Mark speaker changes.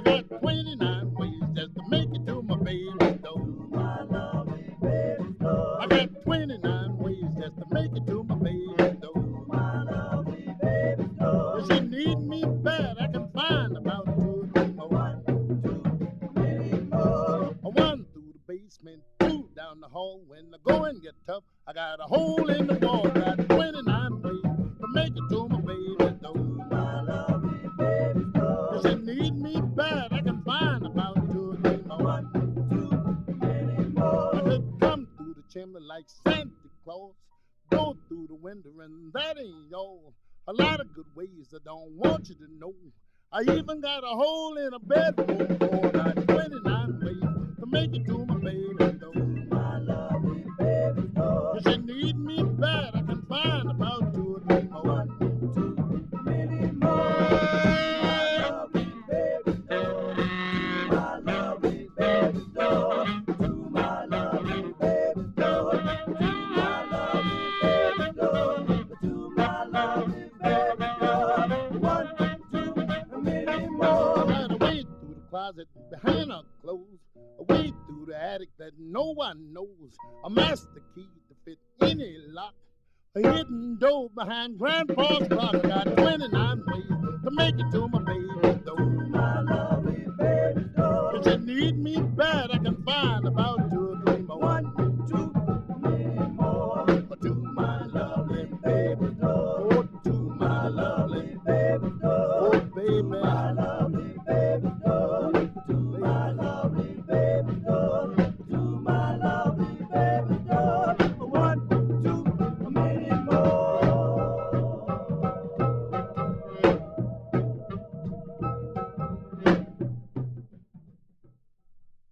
Speaker 1: got 29 ways just to make it to my baby's door.
Speaker 2: My lovely baby's door.
Speaker 1: I got 29 ways just to make it to my baby's door. If she need me bad, I can find about two three more. One,
Speaker 2: two, many more.
Speaker 1: One through the basement, two down the hall. When the going get tough, I got a hole in the wall. Got 29 ways to make it to my baby's door. Chimney like Santa Claus, go through the window, and that ain't all. A lot of good ways I don't want you to know. I even got a hole in a bedroom for closet behind her clothes, away through the attic that no one knows, a master key to fit any lock, a hidden door behind Grandpa's clock. Got 29 ways to make it to my baby door. To
Speaker 2: My lovely baby door.
Speaker 1: If you need me bad, I can find about two or three more. One,
Speaker 2: two, three more.
Speaker 1: To
Speaker 2: my lovely baby door.
Speaker 1: Oh, to my lovely
Speaker 2: baby door.
Speaker 1: Oh, baby. To my
Speaker 2: lovely